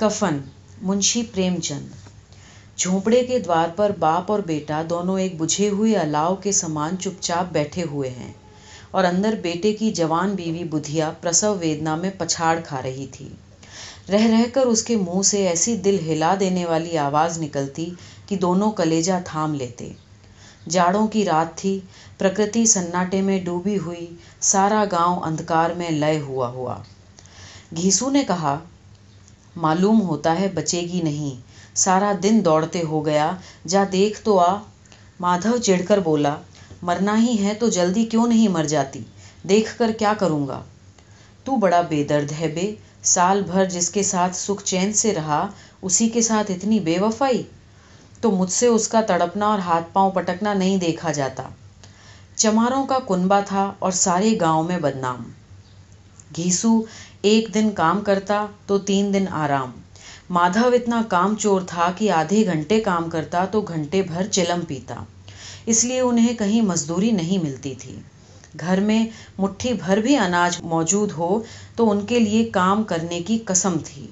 کفن، منشی پریم چند جھونپڑے کے دوار پر باپ اور بیٹا دونوں ایک بجھے ہوئے الاؤ کے سامان چپ چاپ بیٹھے ہوئے ہیں۔ اور اندر بیٹے کی جوان بیوی بدھیا پرسو ویدنا میں پچھاڑ کھا رہی تھی۔ رہ رہ کر اس کے منہ سے ایسی دل ہلا دینے والی آواز نکلتی کہ دونوں کلیجہ تھام لیتے۔ جاڑوں کی رات تھی، پرکرتی سناٹے میں ڈوبی ہوئی، سارا گاؤں اندھکار میں لیے ہوا ہوا۔ گھیسو نے کہا معلوم ہوتا ہے بچے گی نہیں۔ سارا دن دوڑتے ہو گیا۔ جا دیکھ تو آ۔ مادھو چڑھ کر بولا، مرنا ہی ہے تو جلدی کیوں نہیں مر جاتی؟ دیکھ کر کیا کروں گا؟ تو بڑا بے درد ہے بے۔ سال بھر جس کے ساتھ سکھ چین سے رہا، اسی کے ساتھ اتنی بے وفائی۔ تو مجھ سے اس کا تڑپنا اور ہاتھ پاؤں پٹکنا نہیں دیکھا جاتا۔ چماروں کا کنبا تھا اور سارے گاؤں میں بدنام۔ گھیسو ایک دن کام کرتا تو تین دن آرام۔ مادھو اتنا کام چور تھا کہ آدھے گھنٹے کام کرتا تو گھنٹے بھر چلم پیتا۔ اس لیے انہیں کہیں مزدوری نہیں ملتی تھی۔ گھر میں مٹھی بھر بھی اناج موجود ہو تو ان کے لیے کام کرنے کی قسم تھی۔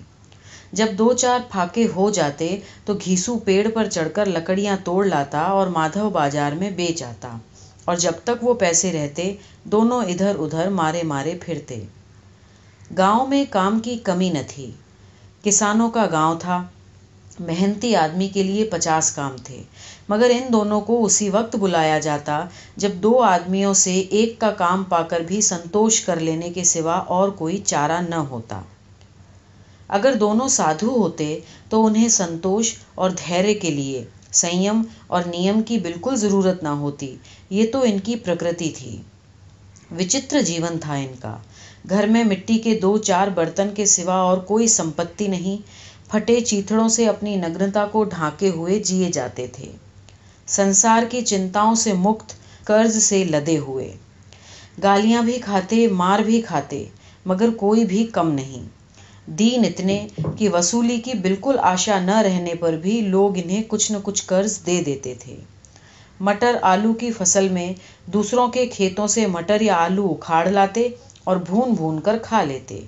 جب دو چار پھاکے ہو جاتے تو گھیسو پیڑ پر چڑھ کر لکڑیاں توڑ لاتا اور مادھو بازار میں بیچ آتا۔ اور جب تک وہ پیسے رہتے، دونوں ادھر ادھر مارے مارے پھرتے۔ گاؤں میں کام کی کمی نہ تھی۔ کسانوں کا گاؤں تھا۔ محنتی آدمی کے لیے پچاس کام تھے۔ مگر ان دونوں کو اسی وقت بلایا جاتا جب دو آدمیوں سے ایک کا کام پا کر بھی سنتوش کر لینے کے سوا اور کوئی چارہ نہ ہوتا۔ اگر دونوں سادھو ہوتے تو انہیں سنتوش اور دھیرے کے لیے سیم اور نیم کی بالکل ضرورت نہ ہوتی۔ یہ تو ان کی پرکرتی تھی۔ وچتر جیون تھا ان کا۔ گھر میں مٹی کے دو چار برتن کے سوا اور کوئی سمپتی نہیں، پھٹے چیتھڑوں سے اپنی نگنتا کو ڈھانکے ہوئے جیے جاتے تھے۔ سنسار کی چنتاؤں سے مکت، قرض سے لدے ہوئے۔ گالیاں بھی کھاتے، مار بھی کھاتے، مگر کوئی بھی کم نہیں۔ دین اتنے کہ وصولی کی بالکل آشا نہ رہنے پر بھی لوگ انہیں کچھ نہ کچھ قرض دے دیتے تھے۔ مٹر آلو کی فصل میں دوسروں کے کھیتوں سے مٹر یا آلو اکھاڑ لاتے اور بھون بھون کر کھا لیتے،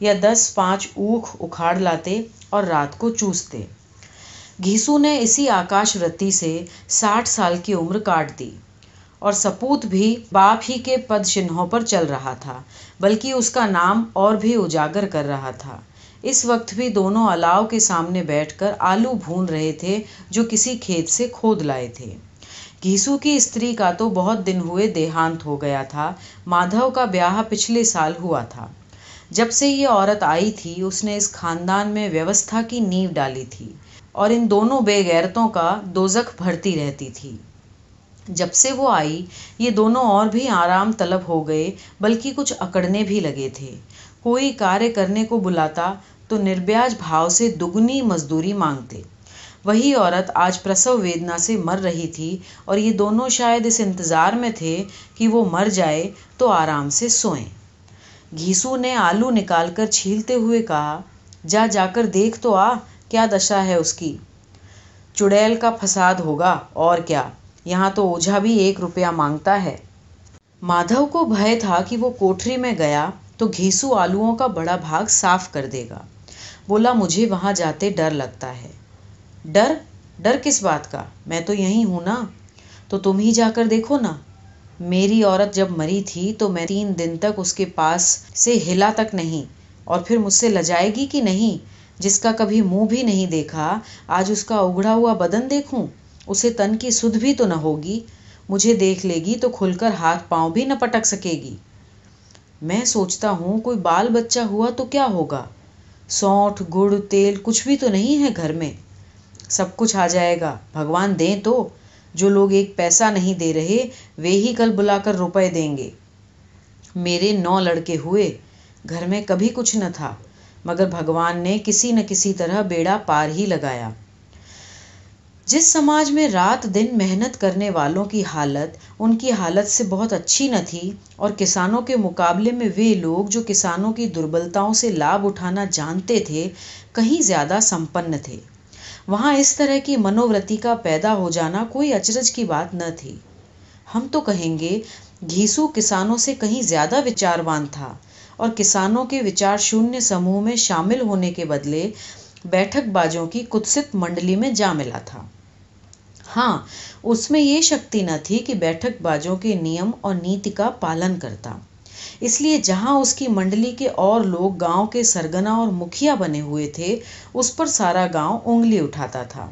یا دس پانچ اوکھ اکھاڑ لاتے اور رات کو چوستے۔ گھیسو نے اسی آکاش رتی سے ساٹھ سال کی عمر کاٹ دی۔ اور سپوت بھی باپ ہی کے پد شنہوں پر چل رہا تھا، بلکہ اس کا نام اور بھی اجاگر کر رہا تھا۔ اس وقت بھی دونوں الاؤ کے سامنے بیٹھ کر آلو بھون رہے تھے جو کسی کھیت سے کھود لائے تھے۔ گھیسو کی استری کا تو بہت دن ہوئے دیہانت ہو گیا تھا، مادھو کا بیاہ پچھلے سال ہوا تھا۔ جب سے یہ عورت آئی تھی، اس نے اس خاندان میں ویوستھا کی نیو ڈالی تھی اور ان دونوں بے غیرتوں کا دوزخ بھرتی رہتی تھی۔ جب سے وہ آئی، یہ دونوں اور بھی آرام طلب ہو گئے، بلکہ کچھ اکڑنے بھی لگے تھے۔ کوئی کاریہ کرنے کو بلاتا تو نربیاج بھاؤ سے دگنی مزدوری مانگتے۔ وہی عورت آج پرسو ویدنا سے مر رہی تھی اور یہ دونوں شاید اس انتظار میں تھے کہ وہ مر جائے تو آرام سے سوئیں۔ گھیسو نے آلو نکال کر چھیلتے ہوئے کہا، جا جا کر دیکھ تو آ، کیا دشا ہے اس کی۔ چڑیل کا فساد ہوگا، اور کیا۔ یہاں تو اوجھا بھی ایک روپیہ مانگتا ہے۔ مادھو کو بھے تھا کہ وہ کوٹری میں گیا تو گھیسو آلوؤں کا بڑا بھاگ صاف کر دے گا۔ بولا، مجھے وہاں جاتے ڈر لگتا ہے۔ ڈر ڈر کس بات کا؟ میں تو یہیں ہوں نا۔ تو تم ہی جا کر دیکھو نا۔ میری عورت جب مری تھی تو میں تین دن تک اس کے پاس سے ہلا تک نہیں، اور پھر مجھ سے لجائے گی کہ نہیں؟ جس کا کبھی منہ بھی نہیں دیکھا، آج اس کا اگڑا ہوا بدن دیکھوں؟ اسے تن کی سدھ بھی تو نہ ہوگی۔ مجھے دیکھ لے گی تو کھل کر ہاتھ پاؤں بھی نہ پٹک سکے گی۔ میں سوچتا ہوں، کوئی بال بچہ ہوا تو کیا ہوگا؟ سونٹھ، گڑ، تیل، کچھ بھی تو نہیں ہے گھر میں۔ سب کچھ آ جائے گا۔ بھگوان دیں تو، جو لوگ ایک پیسہ نہیں دے رہے، وہ ہی کل بلا کر روپے دیں گے۔ میرے نو لڑکے ہوئے، گھر میں کبھی کچھ نہ تھا، مگر بھگوان نے کسی نہ کسی طرح بیڑا پار ہی لگایا۔ جس سماج میں رات دن محنت کرنے والوں کی حالت ان کی حالت سے بہت اچھی نہ تھی، اور کسانوں کے مقابلے میں وہ لوگ جو کسانوں کی دربلتاؤں سے لابھ اٹھانا جانتے تھے، کہیں زیادہ سمپن تھے۔ وہاں اس طرح کی منوتی کا پیدا ہو جانا کوئی اچرج کی بات نہ تھی۔ ہم تو کہیں گے، گھیسو کسانوں سے کہیں زیادہ وچاروان تھا اور کسانوں کے وچار شونیہ سموہ میں شامل ہونے کے بدلے بیٹھک بازوں کی کتست منڈلی میں جا ملا تھا۔ ہاں اس میں یہ شکتی نہ تھی کہ بیٹھک بازوں کے نیم اور نیتی کا پالن کرتا۔ اس لیے جہاں اس کی منڈلی کے اور لوگ گاؤں کے سرگنا اور مکھیا بنے ہوئے تھے، اس پر سارا گاؤں انگلی اٹھاتا تھا۔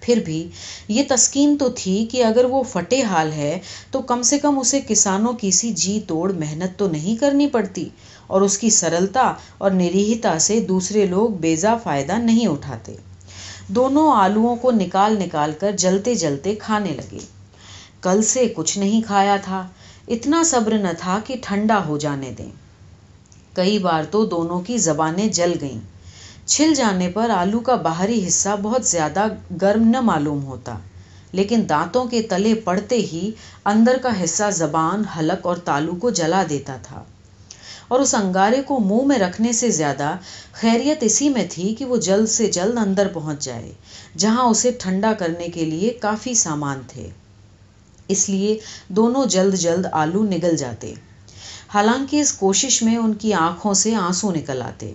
پھر بھی یہ تسکین تو تھی کہ اگر وہ فٹے حال ہے تو کم سے کم اسے کسانوں کی سی جی توڑ محنت تو نہیں کرنی پڑتی اور اس کی سرلتا اور نریہتا سے دوسرے لوگ بیزا فائدہ نہیں اٹھاتے۔ دونوں آلوؤں کو نکال نکال کر جلتے جلتے کھانے لگے۔ کل سے کچھ نہیں کھایا تھا۔ اتنا صبر نہ تھا کہ ٹھنڈا ہو جانے دیں۔ کئی بار تو دونوں کی زبانیں جل گئیں۔ چھل جانے پر آلو کا باہری حصہ بہت زیادہ گرم نہ معلوم ہوتا، لیکن دانتوں کے تلے پڑتے ہی اندر کا حصہ زبان، حلق اور تالو کو جلا دیتا تھا۔ اور اس انگارے کو منہ میں رکھنے سے زیادہ خیریت اسی میں تھی کہ وہ جلد سے جلد اندر پہنچ جائے، جہاں اسے ٹھنڈا کرنے کے لیے کافی سامان تھے۔ اس لیے دونوں جلد جلد آلو نگل جاتے۔ حالانکہ اس کوشش میں ان کی آنکھوں سے آنسو نکل آتے۔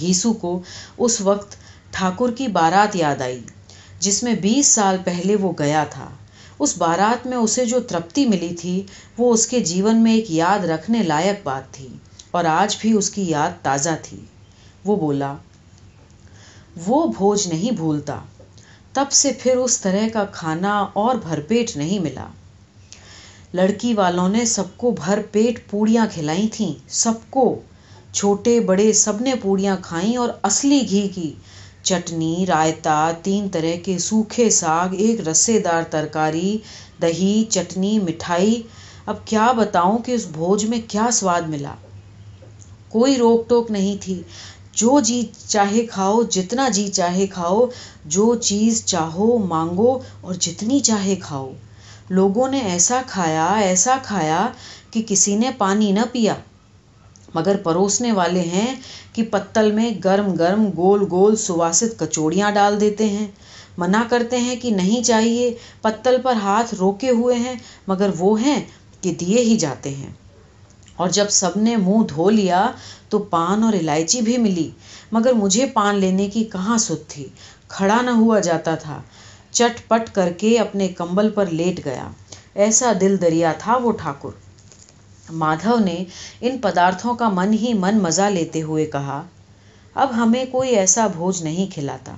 گھیسو کو اس وقت ٹھاکر کی بارات یاد آئی، جس میں بیس سال پہلے وہ گیا تھا۔ اس بارات میں اسے جو ترپتی ملی تھی، وہ اس کے جیون میں ایک یاد رکھنے لائق بات تھی، اور آج بھی اس کی یاد تازہ تھی۔ وہ بولا، وہ بھوج نہیں بھولتا۔ تب سے پھر اس طرح کا کھانا اور بھر پیٹ نہیں ملا۔ لڑکی والوں نے سب کو بھر پیٹ پوڑیاں کھلائی تھیں۔ سب کو، چھوٹے بڑے سب نے پوڑیاں کھائیں اور اصلی گھی کی۔ چٹنی، رائتا، تین طرح کے سوکھے ساگ، ایک رسے دار ترکاری، دہی، چٹنی، مٹھائی۔ اب کیا بتاؤں کہ اس بھوج میں کیا سواد ملا؟ کوئی روک ٹوک نہیں تھی۔ جو جی چاہے کھاؤ، جتنا جی چاہے کھاؤ، جو چیز چاہو، مانگو اور جتنی چاہے کھاؤ۔ لوگوں نے ایسا کھایا ایسا کھایا کہ کسی نے پانی نہ پیا۔ مگر پروسنے والے ہیں کہ پتل میں گرم گرم گول گول سواسد کچوڑیاں ڈال دیتے ہیں۔ منع کرتے ہیں کہ نہیں چاہیے، پتل پر ہاتھ روکے ہوئے ہیں، مگر وہ ہیں کہ دیے ہی جاتے ہیں۔ اور جب سب نے منہ دھو لیا تو پان اور الائچی بھی ملی، مگر مجھے پان لینے کی کہاں ست تھی؟ کھڑا نہ ہوا جاتا تھا۔ چٹ پٹ کر کے اپنے کمبل پر لیٹ گیا۔ ایسا دل دریا تھا وہ ٹھاکر۔ مادھو نے ان پدارتھوں کا من ہی من مزہ لیتے ہوئے کہا، اب ہمیں کوئی ایسا بھوج نہیں کھلاتا۔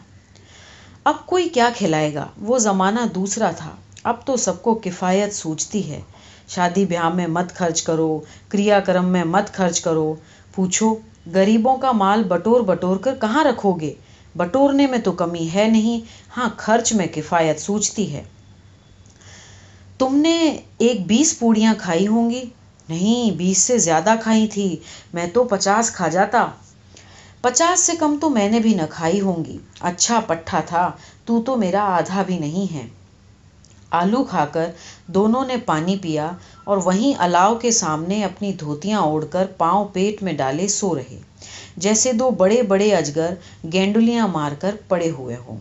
اب کوئی کیا کھلائے گا؟ وہ زمانہ دوسرا تھا۔ اب تو سب کو کفایت سوچتی ہے۔ شادی بیاہ میں مت خرچ کرو، کریا کرم میں مت خرچ کرو۔ پوچھو، غریبوں کا مال بٹور بٹور کر کہاں رکھو گے؟ بٹورنے میں تو کمی ہے نہیں ہاں خرچ میں کفایت سوچتی ہے۔ تم نے ایک بیس پوڑیاں کھائی ہوں گی؟ نہیں، بیس سے زیادہ کھائی تھی، میں تو پچاس کھا جاتا۔ پچاس سے کم تو میں نے بھی نہ کھائی ہوں گی۔ اچھا پٹھا تھا، تو تو میرا آدھا بھی نہیں ہے۔ آلو کھا کر دونوں نے پانی پیا اور وہیں الاؤ کے سامنے اپنی دھوتیاں اوڑھ کر پاؤں پیٹ میں ڈالے سو رہے، جیسے دو بڑے بڑے اجگر گینڈلیاں مار کر پڑے ہوئے ہوں۔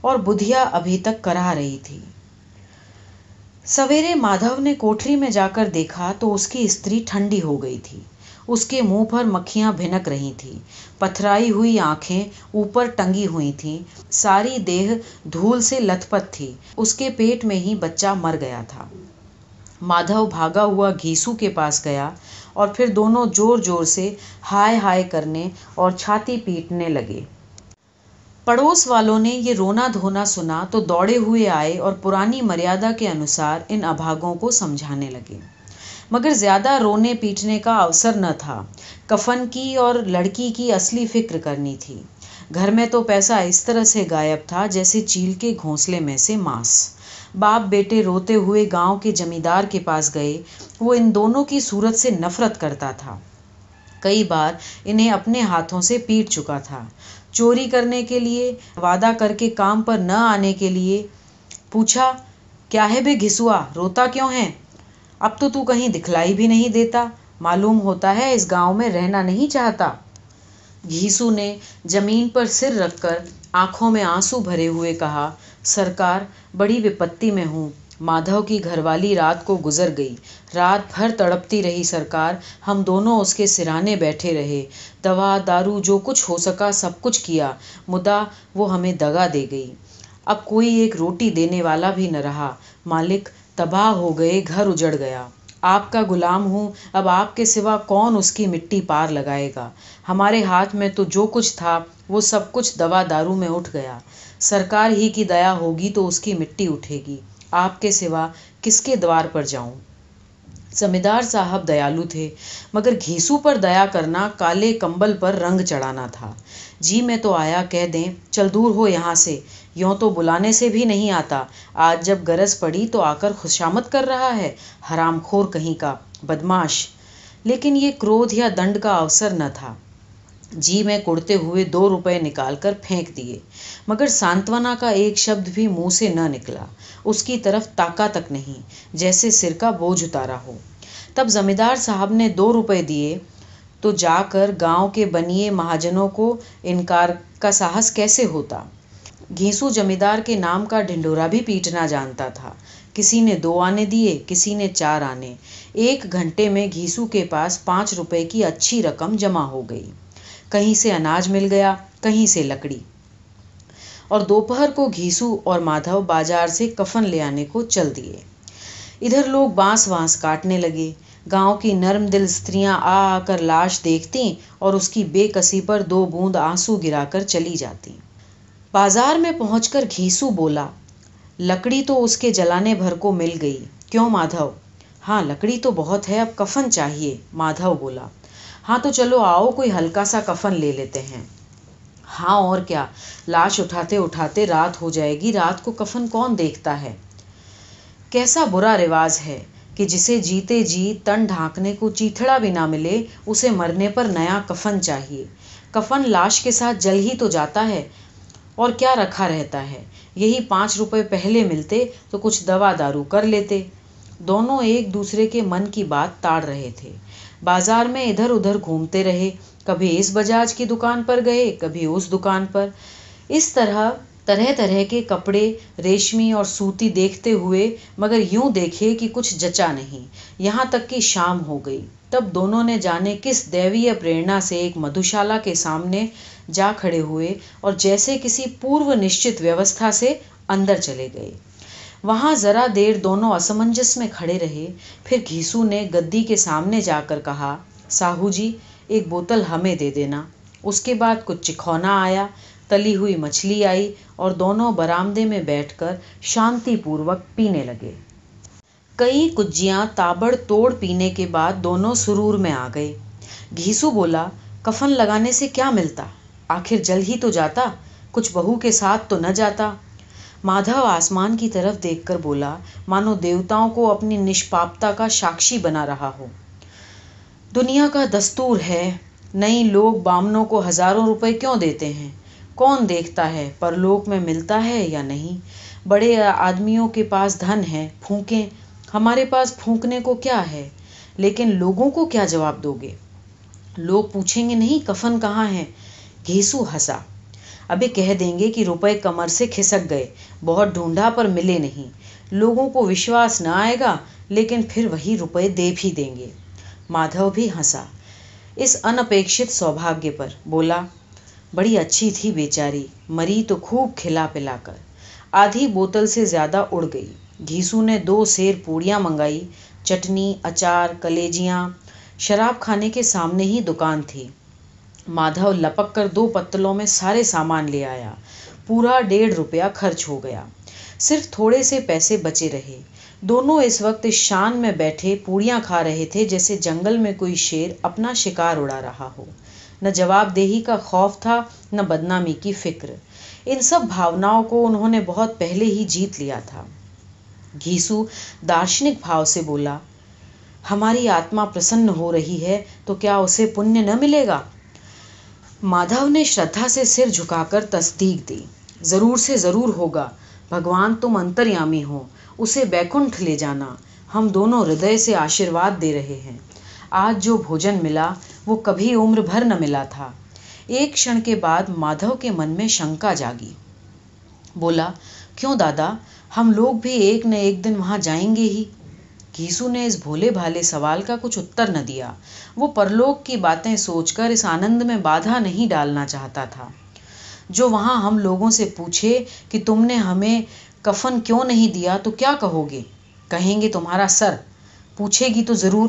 اور بدھیا ابھی تک کرا رہی تھی۔ سویرے مادھو نے کوٹری میں جا کر دیکھا تو اس کی استری ٹھنڈی ہو گئی تھی۔ اس کے منہ پر مکھیاں بھنک رہی تھیں۔ پتھرائی ہوئی آنکھیں اوپر ٹنگی ہوئی تھیں۔ ساری دیہ دھول سے لت پت تھی۔ اس کے پیٹ میں ہی بچہ مر گیا تھا۔ مادھو بھاگا ہوا گھیسو کے پاس گیا اور پھر دونوں زور زور سے ہائے ہائے کرنے اور چھاتی پیٹنے لگے۔ پڑوس والوں نے یہ رونا دھونا سنا تو دوڑے ہوئے آئے اور پرانی مریادا کے انوسار ان ابھاگوں کو سمجھانے لگے۔ مگر زیادہ رونے پیٹنے کا اوسر نہ تھا۔ کفن کی اور لڑکی کی اصلی فکر کرنی تھی۔ گھر میں تو پیسہ اس طرح سے غائب تھا جیسے چیل کے گھونسلے میں سے ماس۔ باپ بیٹے روتے ہوئے گاؤں کے جمیندار کے پاس گئے۔ وہ ان دونوں کی صورت سے نفرت کرتا تھا۔ کئی بار انہیں اپنے ہاتھوں سے پیٹ چکا تھا۔ چوری کرنے کے لیے، وعدہ کر کے کام پر نہ آنے کے لیے پوچھا، کیا ہے بے گھسوا؟ روتا کیوں ہے؟ اب تو تو کہیں دکھلائی بھی نہیں دیتا۔ معلوم ہوتا ہے اس گاؤں میں رہنا نہیں چاہتا۔ گھیسو نے زمین پر سر رکھ کر آنکھوں میں آنسو بھرے ہوئے کہا، سرکار، بڑی وپتی میں ہوں۔ مادھو کی گھر والی رات کو گزر گئی۔ رات بھر تڑپتی رہی سرکار۔ ہم دونوں اس کے سرانے بیٹھے رہے۔ دوا، دارو، جو کچھ ہو سکا سب کچھ کیا۔ مدا، وہ ہمیں دگا دے گئی۔ اب کوئی ایک روٹی دینے والا بھی نہ رہا۔ مالک تباہ ہو گئے، گھر اجڑ گیا۔ آپ کا غلام ہوں، اب آپ کے سوا کون اس کی مٹی پار لگائے گا؟ ہمارے ہاتھ میں تو جو کچھ تھا، وہ سب کچھ دوا دارو میں اٹھ گیا۔ سرکار ہی کی دیا ہوگی تو اس کی مٹی اٹھے گی۔ آپ کے سوا کس کے دوار پر جاؤں؟ زمیندار صاحب دیالو تھے، مگر گھیسو پر دیا کرنا کالے کمبل پر رنگ چڑھانا تھا۔ جی میں تو آیا، کہہ دیں، چل دور ہو یہاں سے۔ یوں تو بلانے سے بھی نہیں آتا۔ آج جب گرج پڑی تو آ کر خوشامد کر رہا ہے، حرام خور کہیں کا بدماش لیکن یہ کرودھ یا دنڈ کا اوسر نہ تھا۔ جی میں کڑتے ہوئے دو روپے نکال کر پھینک دیے۔ مگر سانتونا کا ایک شبد بھی منہ سے نہ نکلا۔ اس کی طرف تاکا تک نہیں، جیسے سر کا بوجھ اتارا ہو۔ تب زمیندار صاحب نے دو روپے دیے۔ تو جا کر گاؤں کے بنیے مہاجنوں کو انکار کا ساہس کیسے ہوتا؟ گھیسو جمیندار کے نام کا ڈھنڈورا بھی پیٹنا جانتا تھا۔ کسی نے دو آنے دیے، کسی نے چار آنے۔ ایک گھنٹے میں گھیسو کے پاس پانچ روپے کی اچھی رقم جمع ہو گئی۔ کہیں سے اناج مل گیا، کہیں سے لکڑی۔ اور دوپہر کو گھیسو اور مادھو بازار سے کفن لے آنے کو چل دیے۔ ادھر لوگ بانس وانس کاٹنے لگے۔ گاؤں کی نرم دل استریاں آ آ کر لاش دیکھتی اور اس کی بے کسی پر دو بوند آنسو گرا کر چلی جاتی بازار میں پہنچ کر گھیسو بولا، لکڑی تو اس کے جلانے بھر کو مل گئی۔ کیوں مادھو؟ ہاں لکڑی تو بہت ہے، اب کفن چاہیے، مادھو بولا۔ ہاں تو چلو آؤ، کوئی ہلکا سا کفن لے لیتے ہیں۔ ہاں اور کیا؟ لاش اٹھاتے اٹھاتے رات ہو جائے گی۔ رات کو کفن کون دیکھتا ہے؟ کیسا برا رواج ہے کہ جسے جیتے جی تن ڈھانکنے کو چیتھڑا بھی نہ ملے، اسے مرنے پر نیا کفن چاہیے۔ کفن لاش کے ساتھ جل ہی تو جاتا ہے، اور کیا رکھا رہتا ہے؟ یہی پانچ روپے پہلے ملتے تو کچھ دوا دارو کر لیتے۔ دونوں ایک دوسرے کے من کی بات تاڑ رہے تھے۔ بازار میں ادھر ادھر گھومتے رہے۔ کبھی اس بجاج کی دکان پر گئے، کبھی اس دکان پر۔ اس طرح طرح طرح کے کپڑے، ریشمی اور سوتی دیکھتے ہوئے، مگر یوں دیکھے کہ کچھ جچا نہیں۔ یہاں تک کہ شام ہو گئی۔ تب دونوں نے جانے کس دیوی پریرنا سے ایک مدھوشالا کے سامنے جا کھڑے ہوئے اور جیسے کسی پورو نشچت ویوستھا سے اندر چلے گئے۔ وہاں ذرا دیر دونوں اسمنجس میں کھڑے رہے۔ پھر گھیسو نے گدی کے سامنے جا کر کہا، ساہو جی ایک بوتل ہمیں دے دینا۔ اس کے بعد کچھ چکھونا آیا، تلی ہوئی مچھلی آئی اور دونوں برامدے میں بیٹھ کر شانتی پوروک پینے لگے۔ کئی کجیاں تابڑ توڑ پینے کے بعد دونوں سرور میں آ گئے۔ گھیسو بولا، کفن لگانے سے کیا ملتا؟ آخر جل ہی تو جاتا، کچھ بہو کے ساتھ تو نہ جاتا۔ مادھو آسمان کی طرف دیکھ کر بولا، مانو دیوتاؤں کو اپنی نشپاپتا کا ساکشی بنا رہا ہو دنیا کا دستور ہے، نئی لوگ بامنوں کو ہزاروں روپے کیوں دیتے ہیں؟ کون دیکھتا ہے پرلوک میں ملتا ہے یا نہیں؟ بڑے آدمیوں کے پاس دھن ہے، پھونکیں۔ ہمارے پاس پھونکنے کو کیا ہے؟ لیکن لوگوں کو کیا جواب دو گے؟ لوگ پوچھیں گے، نہیں، کفن کہاں ہے؟ گھیسو ہنسا۔ ابھی کہہ دیں گے کہ روپے کمر سے کھسک گئے۔ بہت ڈھونڈا پر ملے نہیں۔ لوگوں کو وشواس نہ آئے گا، لیکن پھر وہی روپے دے بھی دیں گے۔ مادھو بھی ہنسا۔ اس انپیکشت سوبھاگیہ پر بولا، بڑی اچھی تھی بیچاری، مری تو خوب کھلا پلا کر۔ آدھی بوتل سے زیادہ اڑ گئی۔ گھیسو نے دو سیر پوڑیاں منگائی، چٹنی، اچار، کلیجیاں۔ شراب کھانے کے سامنے ہی دکان تھی۔ مادھو لپک کر دو پتلوں میں سارے سامان لے آیا۔ پورا ڈیڑھ روپیہ خرچ ہو گیا۔ صرف تھوڑے سے پیسے بچے رہے۔ دونوں اس وقت شان میں بیٹھے پوڑیاں کھا رہے تھے جیسے جنگل میں کوئی شیر اپنا شکار اڑا رہا ہو۔ نہ جواب دہی کا خوف تھا، نہ بدنامی کی فکر۔ ان سب بھاوناؤں کو انہوں نے بہت پہلے ہی جیت لیا تھا۔ گھیسو دارشنک بھاؤ سے بولا، ہماری آتما پرسن ہو رہی ہے تو کیا اسے پنیہ نہ ملے گا؟ مادھو نے شردھا سے سر جھکا کر تصدیق دی۔ ضرور سے ضرور ہوگا۔ بھگوان تم انتریامی ہو۔ اسے بیکنٹھ لے جانا۔ ہم دونوں ہردے سے آشیرواد دے رہے ہیں۔ آج جو بھوجن ملا، وہ کبھی عمر بھر نہ ملا تھا۔ ایک کھڑ کے بعد مادھو کے من میں شنکا جاگی۔ بولا، کیوں دادا؟ ہم لوگ بھی ایک نہ ایک دن وہاں جائیں گے ہی۔ گھیسو نے اس بھولے بھالے سوال کا کچھ اتر نہ دیا۔ وہ پرلوک کی باتیں سوچ کر اس آنند میں بادھا نہیں ڈالنا چاہتا تھا۔ جو وہاں ہم لوگوں سے پوچھے کہ تم نے ہمیں کفن کیوں نہیں دیا تو کیا کہو گے؟ کہیں گے تمہارا سر۔ پوچھے گی تو ضرور۔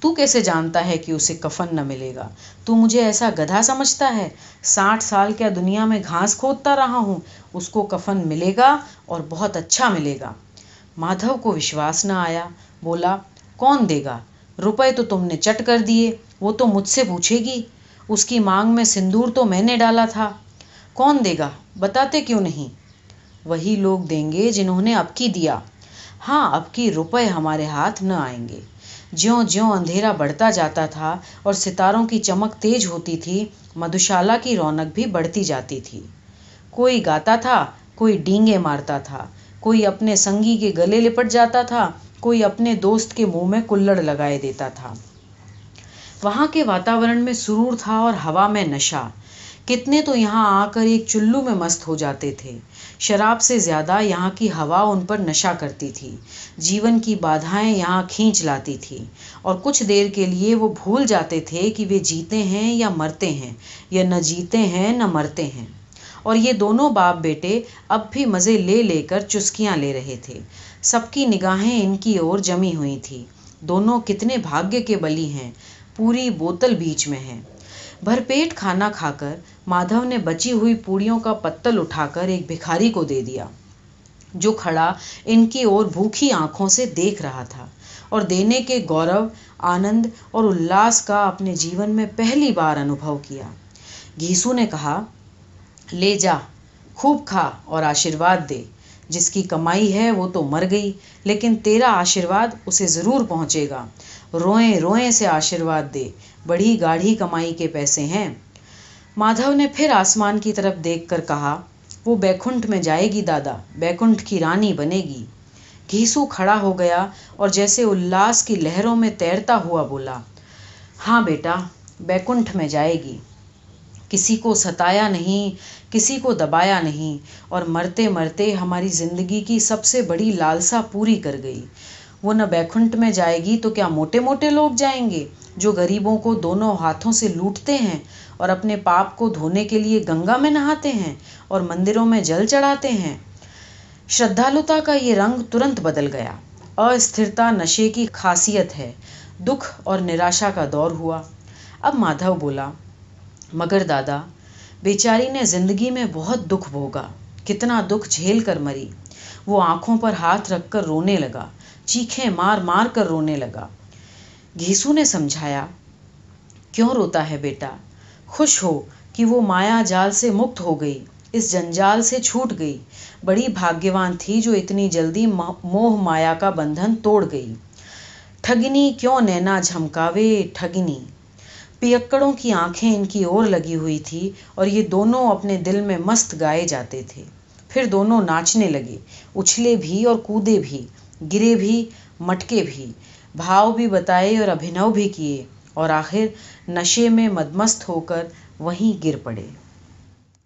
تو کیسے جانتا ہے کہ اسے کفن نہ ملے گا؟ تو مجھے ایسا گدھا سمجھتا ہے۔ ساٹھ سال کیا دنیا میں گھاس کھودتا رہا ہوں؟ اس کو کفن ملے گا اور بہت اچھا ملے گا۔ مادھو کو وشواس نہ آیا۔ بولا، کون دے گا؟ روپے تو تم نے چٹ کر دیے، وہ تو مجھ سے پوچھے گی۔ اس کی مانگ میں سندور تو میں نے ڈالا تھا۔ کون دے گا؟ بتاتے کیوں نہیں؟ وہی لوگ دیں گے جنہوں نے اب کی دیا۔ ہاں اب کی روپے ہمارے ہاتھ نہ آئیں گے۔ جیوں جیوں اندھیرا بڑھتا جاتا تھا اور ستاروں کی چمک تیز ہوتی تھی، مدھوشالا کی رونق بھی بڑھتی جاتی تھی۔ کوئی گاتا تھا، کوئی ڈینگے مارتا تھا۔ کوئی اپنے سنگی کے گلے لپٹ جاتا تھا، کوئی اپنے دوست کے منہ میں کلڑ لگائے دیتا تھا۔ وہاں کے واتاورن میں سرور تھا اور ہوا میں نشہ۔ کتنے تو یہاں آ کر ایک چلو میں مست ہو جاتے تھے۔ شراب سے زیادہ یہاں کی ہوا ان پر نشہ کرتی تھی۔ جیون کی بادھائیں یہاں کھینچ لاتی تھی۔ اور کچھ دیر کے لیے وہ بھول جاتے تھے کہ وہ جیتے ہیں یا مرتے ہیں، یا نہ جیتے ہیں نہ مرتے ہیں۔ اور یہ دونوں باپ بیٹے اب بھی مزے لے لے کر چسکیاں لے رہے تھے۔ سب کی نگاہیں ان کی اور جمی ہوئی تھی۔ دونوں کتنے بھاگیہ کے بلی ہیں۔ پوری بوتل بیچ میں ہے۔ بھر پیٹ کھانا کھا کر مادھو نے بچی ہوئی پوڑیوں کا پتل اٹھا کر ایک بھکاری کو دے دیا، جو کھڑا ان کی اور بھوکھی آنکھوں سے دیکھ رہا تھا۔ اور دینے کے گورو، آنند اور الاس کا اپنے جیون میں پہلی بار انوبھو کیا۔ گھیسو نے کہا لے جا، خوب کھا اور آشیرواد دے۔ جس کی کمائی ہے وہ تو مر گئی، لیکن تیرا آشیرواد اسے ضرور پہنچے گا۔ روئیں روئیں سے آشیرواد دے۔ بڑی گاڑھی کمائی کے پیسے ہیں۔ مادھو نے پھر آسمان کی طرف دیکھ کر کہا، وہ بیکنٹھ میں جائے گی دادا بیکنٹھ کی رانی بنے گی۔ گھیسو کھڑا ہو گیا اور جیسے الاس کی لہروں میں تیرتا ہوا بولا ہاں بیٹا بیکنٹھ میں جائے گی۔ کسی کو ستایا نہیں، کسی کو دبایا نہیں، اور مرتے مرتے ہماری زندگی کی سب سے بڑی لالسا پوری کر گئی۔ وہ نہ بیکنٹھ میں جائے گی تو کیا موٹے موٹے لوگ جائیں گے جو غریبوں کو دونوں ہاتھوں سے لوٹتے ہیں اور اپنے پاپ کو دھونے کے لیے گنگا میں نہاتے ہیں اور مندروں میں جل چڑھاتے ہیں؟ شردھالتا کا یہ رنگ ترنت بدل گیا۔ استھرتا نشے کی خاصیت ہے۔ دکھ اور نراشا کا دور ہوا۔ اب مادھو بولا مگر دادا، بیچاری نے زندگی میں بہت دکھ بھوگا، کتنا دکھ جھیل کر مری۔ وہ آنکھوں پر ہاتھ رکھ کر رونے لگا، چیخیں مار مار کر رونے لگا۔ گھیسو نے سمجھایا، کیوں روتا ہے بیٹا؟ خوش ہو کہ وہ مایا جال سے مکت ہو گئی، اس جنجال سے چھوٹ گئی۔ بڑی بھاگیوان تھی جو اتنی جلدی موہ مایا کا بندھن توڑ گئی۔ ٹھگنی کیوں نینا جھمکاوے، ٹھگنی۔ پیکڑوں کی آنکھیں ان کی اور لگی ہوئی تھی اور یہ دونوں اپنے دل میں مست گائے جاتے تھے۔ پھر دونوں ناچنے لگے، اچھلے بھی اور کودے بھی، گرے بھی، مٹکے بھی، بھاؤ بھی بتائے اور ابھینو بھی کیے اور آخر نشے میں مدمست ہو کر وہیں گر پڑے۔